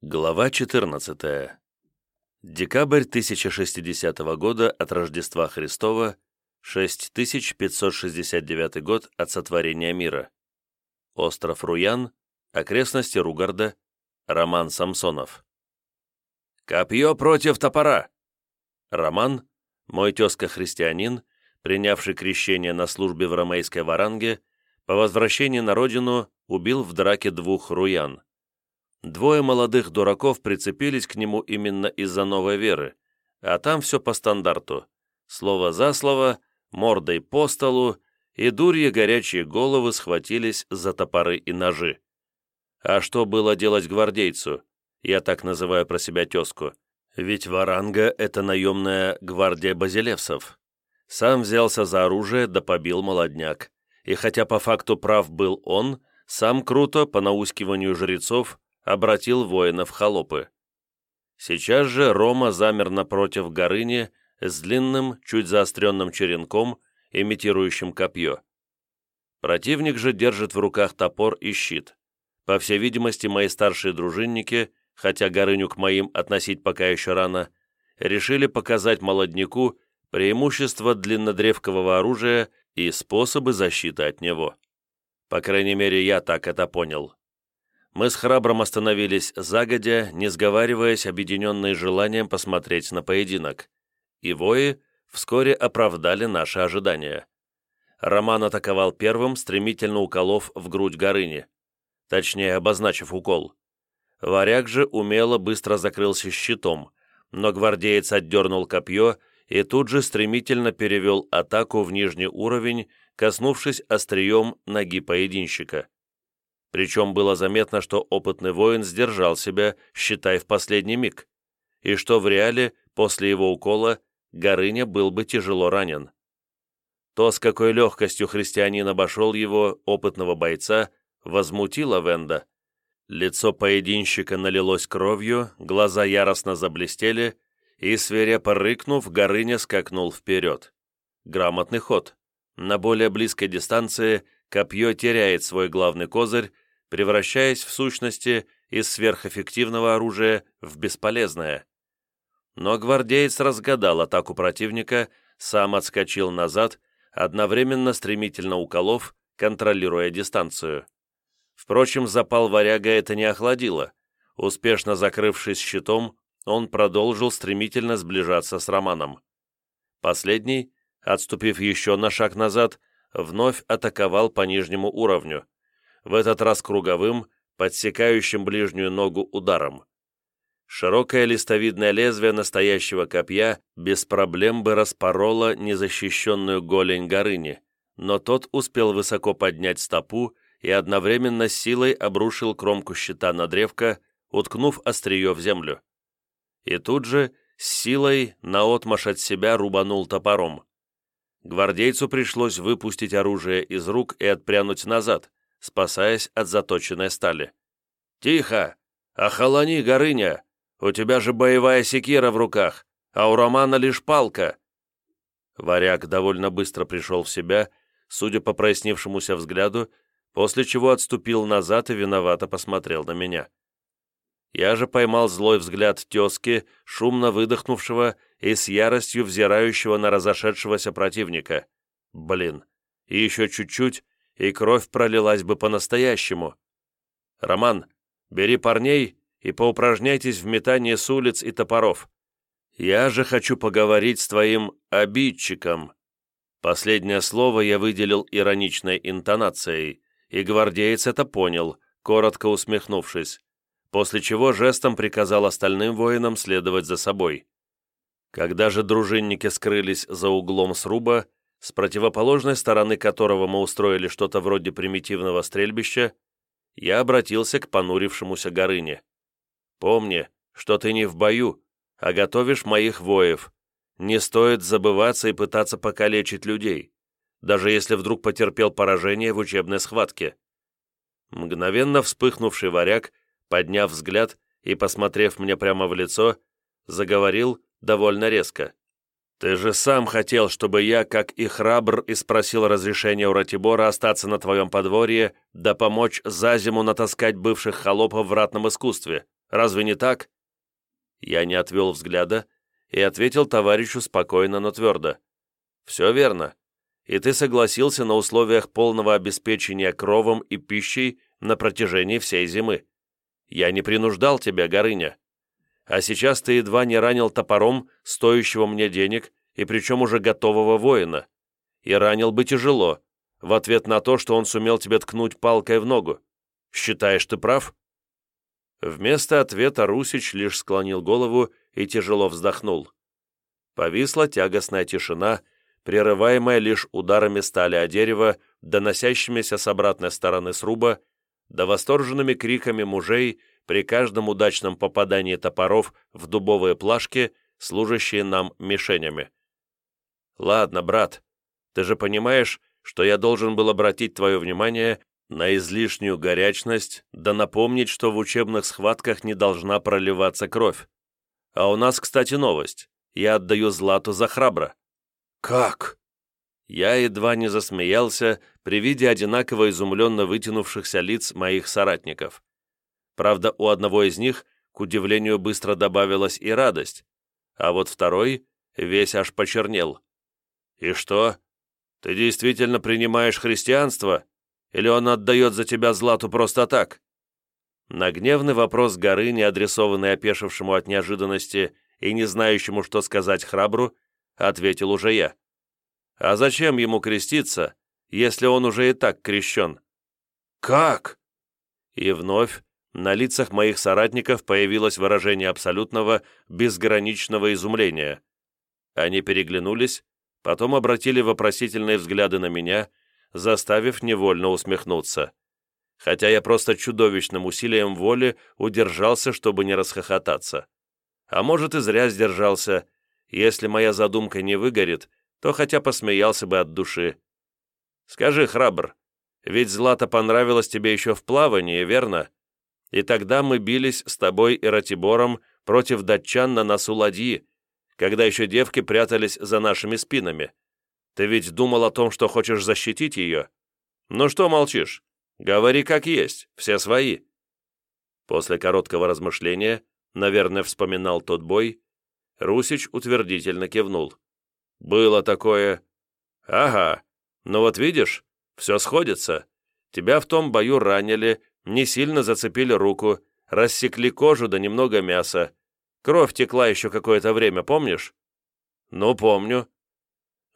Глава 14. Декабрь 1060 года от Рождества Христова, 6569 год от сотворения мира. Остров Руян, окрестности Ругарда, Роман Самсонов. «Копье против топора!» Роман, мой тезка-христианин, принявший крещение на службе в ромейской варанге, по возвращении на родину убил в драке двух руян. Двое молодых дураков прицепились к нему именно из-за новой веры, а там все по стандарту. Слово за слово, мордой по столу, и дурья горячие головы схватились за топоры и ножи. А что было делать гвардейцу? Я так называю про себя тезку. Ведь Варанга — это наемная гвардия базилевсов. Сам взялся за оружие, да побил молодняк. И хотя по факту прав был он, сам круто, по наускиванию жрецов, обратил воина в холопы. Сейчас же Рома замер напротив Горыни с длинным, чуть заостренным черенком, имитирующим копье. Противник же держит в руках топор и щит. По всей видимости, мои старшие дружинники, хотя Горыню к моим относить пока еще рано, решили показать молодняку преимущество длиннодревкового оружия и способы защиты от него. По крайней мере, я так это понял. Мы с храбром остановились загодя, не сговариваясь, объединенные желанием посмотреть на поединок. И вои вскоре оправдали наши ожидания. Роман атаковал первым, стремительно уколов в грудь Горыни. Точнее, обозначив укол. Варяг же умело быстро закрылся щитом, но гвардеец отдернул копье и тут же стремительно перевел атаку в нижний уровень, коснувшись острием ноги поединщика. Причем было заметно, что опытный воин сдержал себя, считай, в последний миг, и что в реале, после его укола, Горыня был бы тяжело ранен. То, с какой легкостью христианин обошел его, опытного бойца, возмутило Венда. Лицо поединщика налилось кровью, глаза яростно заблестели, и, свирепо рыкнув, Горыня скакнул вперед. Грамотный ход. На более близкой дистанции – копье теряет свой главный козырь, превращаясь в сущности из сверхэффективного оружия в бесполезное. Но гвардеец разгадал атаку противника, сам отскочил назад, одновременно стремительно уколов, контролируя дистанцию. Впрочем, запал варяга это не охладило. Успешно закрывшись щитом, он продолжил стремительно сближаться с Романом. Последний, отступив еще на шаг назад, вновь атаковал по нижнему уровню, в этот раз круговым, подсекающим ближнюю ногу ударом. Широкое листовидное лезвие настоящего копья без проблем бы распороло незащищенную голень Горыни, но тот успел высоко поднять стопу и одновременно силой обрушил кромку щита на древко, уткнув острие в землю. И тут же силой наотмашь от себя рубанул топором. Гвардейцу пришлось выпустить оружие из рук и отпрянуть назад, спасаясь от заточенной стали. «Тихо! Охолони, Горыня! У тебя же боевая секира в руках, а у Романа лишь палка!» Варяг довольно быстро пришел в себя, судя по прояснившемуся взгляду, после чего отступил назад и виновато посмотрел на меня. Я же поймал злой взгляд тезки, шумно выдохнувшего и с яростью взирающего на разошедшегося противника. Блин, и еще чуть-чуть, и кровь пролилась бы по-настоящему. «Роман, бери парней и поупражняйтесь в метании с улиц и топоров. Я же хочу поговорить с твоим обидчиком». Последнее слово я выделил ироничной интонацией, и гвардеец это понял, коротко усмехнувшись после чего жестом приказал остальным воинам следовать за собой. Когда же дружинники скрылись за углом сруба, с противоположной стороны которого мы устроили что-то вроде примитивного стрельбища, я обратился к понурившемуся Горыне. «Помни, что ты не в бою, а готовишь моих воев. Не стоит забываться и пытаться покалечить людей, даже если вдруг потерпел поражение в учебной схватке». Мгновенно вспыхнувший варяг подняв взгляд и посмотрев мне прямо в лицо, заговорил довольно резко. «Ты же сам хотел, чтобы я, как и храбр, и спросил разрешения у Ратибора остаться на твоем подворье, да помочь за зиму натаскать бывших холопов в ратном искусстве. Разве не так?» Я не отвел взгляда и ответил товарищу спокойно, но твердо. «Все верно. И ты согласился на условиях полного обеспечения кровом и пищей на протяжении всей зимы. Я не принуждал тебя, Горыня. А сейчас ты едва не ранил топором стоящего мне денег, и причем уже готового воина. И ранил бы тяжело, в ответ на то, что он сумел тебе ткнуть палкой в ногу. Считаешь, ты прав?» Вместо ответа Русич лишь склонил голову и тяжело вздохнул. Повисла тягостная тишина, прерываемая лишь ударами стали о дерево, доносящимися с обратной стороны сруба, да восторженными криками мужей при каждом удачном попадании топоров в дубовые плашки, служащие нам мишенями. «Ладно, брат, ты же понимаешь, что я должен был обратить твое внимание на излишнюю горячность, да напомнить, что в учебных схватках не должна проливаться кровь. А у нас, кстати, новость. Я отдаю Злату за храбро». «Как?» Я едва не засмеялся при виде одинаково изумленно вытянувшихся лиц моих соратников. Правда, у одного из них, к удивлению, быстро добавилась и радость, а вот второй весь аж почернел. «И что? Ты действительно принимаешь христианство? Или он отдает за тебя Злату просто так?» На гневный вопрос горы, не адресованный опешившему от неожиданности и не знающему, что сказать храбру, ответил уже я. А зачем ему креститься, если он уже и так крещен? Как? И вновь на лицах моих соратников появилось выражение абсолютного, безграничного изумления. Они переглянулись, потом обратили вопросительные взгляды на меня, заставив невольно усмехнуться. Хотя я просто чудовищным усилием воли удержался, чтобы не расхохотаться. А может, и зря сдержался. Если моя задумка не выгорит, то хотя посмеялся бы от души. Скажи, храбр, ведь Злата понравилась тебе еще в плавании, верно? И тогда мы бились с тобой и Ратибором против датчан на носу ладьи, когда еще девки прятались за нашими спинами. Ты ведь думал о том, что хочешь защитить ее? Ну что молчишь? Говори как есть, все свои». После короткого размышления, наверное, вспоминал тот бой, Русич утвердительно кивнул. «Было такое». «Ага, ну вот видишь, все сходится. Тебя в том бою ранили, не сильно зацепили руку, рассекли кожу да немного мяса. Кровь текла еще какое-то время, помнишь?» «Ну, помню».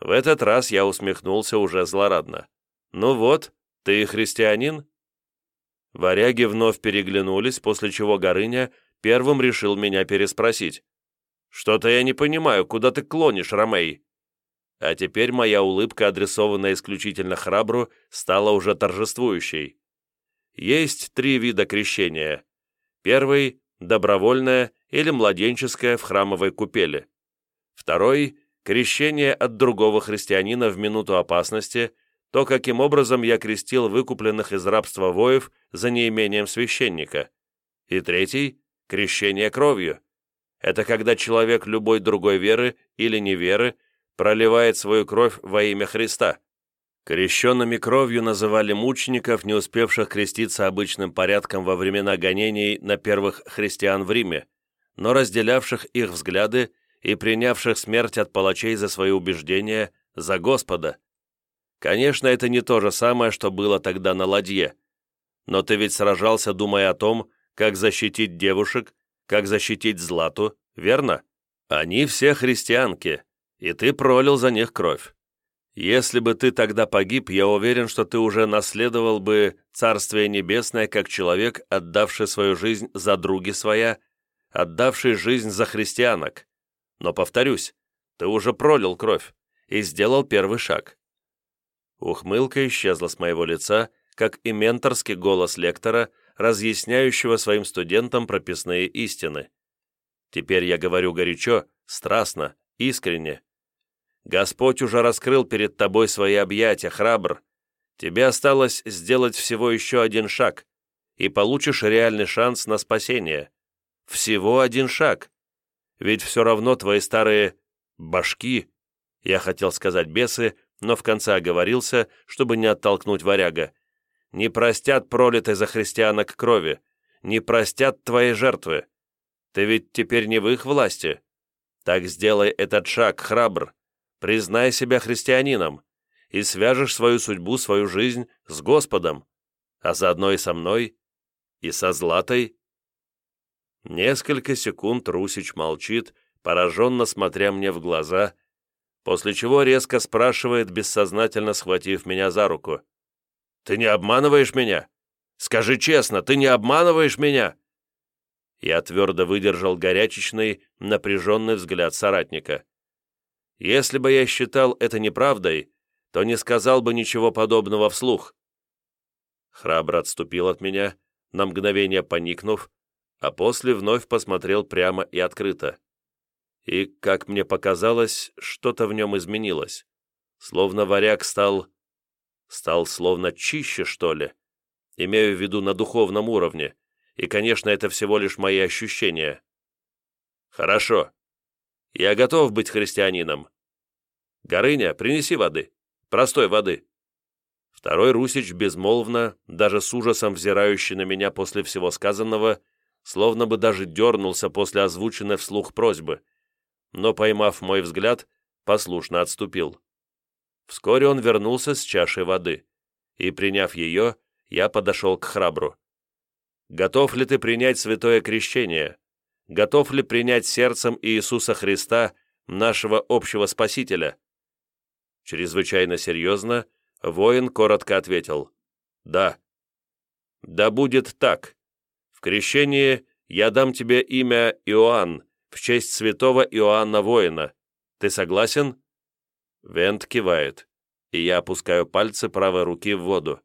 В этот раз я усмехнулся уже злорадно. «Ну вот, ты христианин?» Варяги вновь переглянулись, после чего Горыня первым решил меня переспросить. «Что-то я не понимаю, куда ты клонишь, Ромей?» А теперь моя улыбка, адресованная исключительно храбру, стала уже торжествующей. Есть три вида крещения. Первый – добровольное или младенческое в храмовой купели. Второй – крещение от другого христианина в минуту опасности, то, каким образом я крестил выкупленных из рабства воев за неимением священника. И третий – крещение кровью. Это когда человек любой другой веры или неверы проливает свою кровь во имя Христа. Крещенными кровью называли мучеников, не успевших креститься обычным порядком во времена гонений на первых христиан в Риме, но разделявших их взгляды и принявших смерть от палачей за свои убеждения, за Господа. Конечно, это не то же самое, что было тогда на ладье. Но ты ведь сражался, думая о том, как защитить девушек, как защитить Злату, верно? Они все христианки, и ты пролил за них кровь. Если бы ты тогда погиб, я уверен, что ты уже наследовал бы Царствие Небесное как человек, отдавший свою жизнь за други своя, отдавший жизнь за христианок. Но, повторюсь, ты уже пролил кровь и сделал первый шаг. Ухмылка исчезла с моего лица, как и менторский голос лектора, разъясняющего своим студентам прописные истины. Теперь я говорю горячо, страстно, искренне, Господь уже раскрыл перед тобой свои объятия, храбр. Тебе осталось сделать всего еще один шаг, и получишь реальный шанс на спасение. Всего один шаг. Ведь все равно твои старые башки, я хотел сказать бесы, но в конце оговорился, чтобы не оттолкнуть варяга, не простят пролитой за христианок крови, не простят твои жертвы. Ты ведь теперь не в их власти. Так сделай этот шаг, храбр. Признай себя христианином и свяжешь свою судьбу, свою жизнь с Господом, а заодно и со мной, и со Златой». Несколько секунд Русич молчит, пораженно смотря мне в глаза, после чего резко спрашивает, бессознательно схватив меня за руку. «Ты не обманываешь меня? Скажи честно, ты не обманываешь меня?» Я твердо выдержал горячечный, напряженный взгляд соратника. Если бы я считал это неправдой, то не сказал бы ничего подобного вслух. Храбро отступил от меня, на мгновение поникнув, а после вновь посмотрел прямо и открыто. И, как мне показалось, что-то в нем изменилось. Словно варяг стал... стал словно чище, что ли. Имею в виду на духовном уровне, и, конечно, это всего лишь мои ощущения. Хорошо. Я готов быть христианином. Горыня, принеси воды. Простой воды. Второй Русич безмолвно, даже с ужасом взирающий на меня после всего сказанного, словно бы даже дернулся после озвученной вслух просьбы, но, поймав мой взгляд, послушно отступил. Вскоре он вернулся с чашей воды, и, приняв ее, я подошел к храбру. Готов ли ты принять святое крещение? Готов ли принять сердцем Иисуса Христа, нашего общего Спасителя?» Чрезвычайно серьезно, воин коротко ответил «Да». «Да будет так. В крещении я дам тебе имя Иоанн в честь святого Иоанна Воина. Ты согласен?» Вент кивает, и я опускаю пальцы правой руки в воду.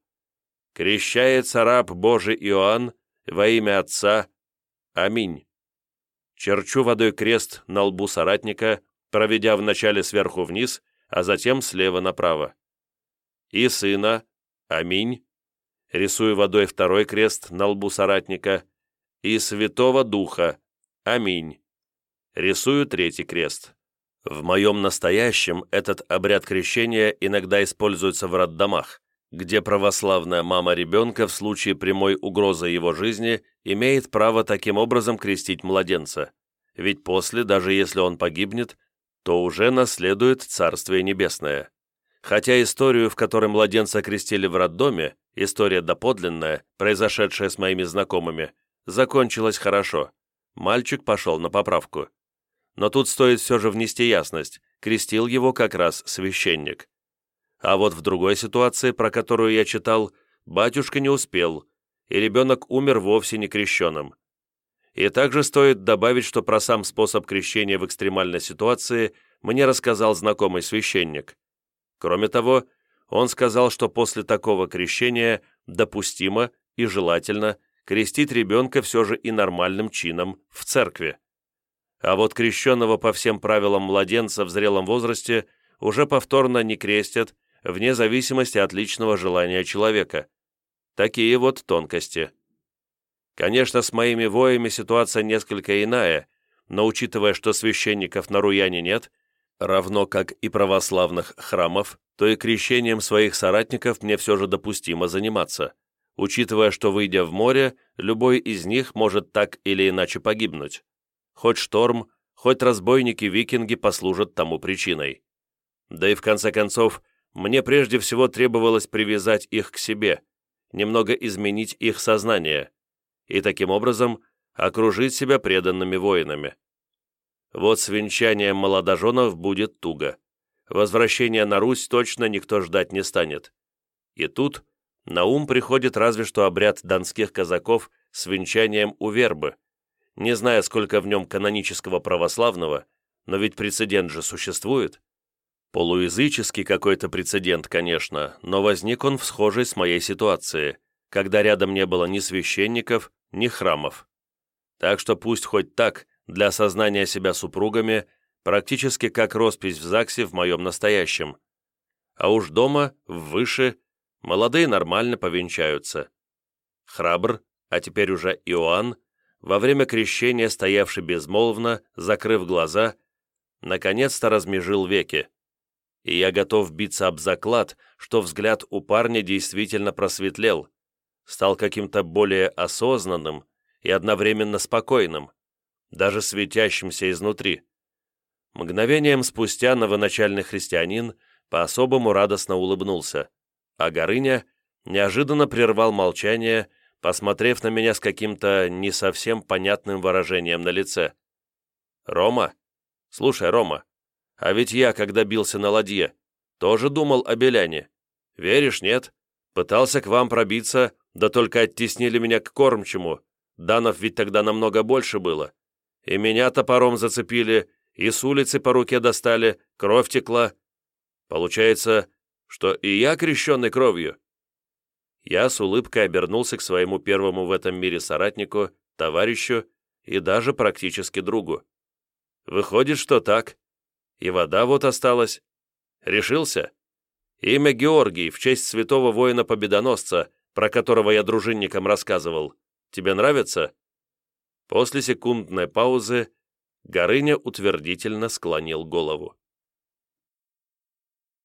«Крещается раб Божий Иоанн во имя Отца. Аминь. Черчу водой крест на лбу соратника, проведя вначале сверху вниз, а затем слева направо. И сына. Аминь. Рисую водой второй крест на лбу соратника. И Святого Духа. Аминь. Рисую третий крест. В моем настоящем этот обряд крещения иногда используется в роддомах, где православная мама ребенка в случае прямой угрозы его жизни имеет право таким образом крестить младенца, ведь после, даже если он погибнет, то уже наследует Царствие Небесное. Хотя историю, в которой младенца крестили в роддоме, история доподлинная, произошедшая с моими знакомыми, закончилась хорошо. Мальчик пошел на поправку. Но тут стоит все же внести ясность, крестил его как раз священник. А вот в другой ситуации, про которую я читал, батюшка не успел, и ребенок умер вовсе не крещенным. И также стоит добавить, что про сам способ крещения в экстремальной ситуации мне рассказал знакомый священник. Кроме того, он сказал, что после такого крещения допустимо и желательно крестить ребенка все же и нормальным чином в церкви. А вот крещенного по всем правилам младенца в зрелом возрасте уже повторно не крестят вне зависимости от личного желания человека. Такие вот тонкости. Конечно, с моими воями ситуация несколько иная, но учитывая, что священников на Руяне нет, равно как и православных храмов, то и крещением своих соратников мне все же допустимо заниматься, учитывая, что, выйдя в море, любой из них может так или иначе погибнуть. Хоть шторм, хоть разбойники-викинги послужат тому причиной. Да и в конце концов, мне прежде всего требовалось привязать их к себе, немного изменить их сознание и таким образом окружить себя преданными воинами. Вот с венчанием молодоженов будет туго. Возвращения на Русь точно никто ждать не станет. И тут на ум приходит разве что обряд донских казаков с венчанием у вербы. Не зная, сколько в нем канонического православного, но ведь прецедент же существует. Полуязыческий какой-то прецедент, конечно, но возник он в схожей с моей ситуации, когда рядом не было ни священников, ни храмов. Так что пусть хоть так, для осознания себя супругами, практически как роспись в ЗАГСе в моем настоящем. А уж дома, выше, молодые нормально повенчаются. Храбр, а теперь уже Иоанн, во время крещения, стоявший безмолвно, закрыв глаза, наконец-то размежил веки и я готов биться об заклад, что взгляд у парня действительно просветлел, стал каким-то более осознанным и одновременно спокойным. даже светящимся изнутри. Мгновением спустя новоначальный христианин по-особому радостно улыбнулся, а Горыня неожиданно прервал молчание, посмотрев на меня с каким-то не совсем понятным выражением на лице. «Рома? Слушай, Рома, а ведь я, когда бился на ладье, тоже думал о Беляне. Веришь, нет? Пытался к вам пробиться, да только оттеснили меня к кормчему. Данов ведь тогда намного больше было. И меня топором зацепили, и с улицы по руке достали, кровь текла. Получается, что и я крещенный кровью. Я с улыбкой обернулся к своему первому в этом мире соратнику, товарищу и даже практически другу. Выходит, что так. И вода вот осталась. Решился? Имя Георгий в честь святого воина-победоносца, про которого я дружинникам рассказывал. Тебе нравится?» После секундной паузы Горыня утвердительно склонил голову.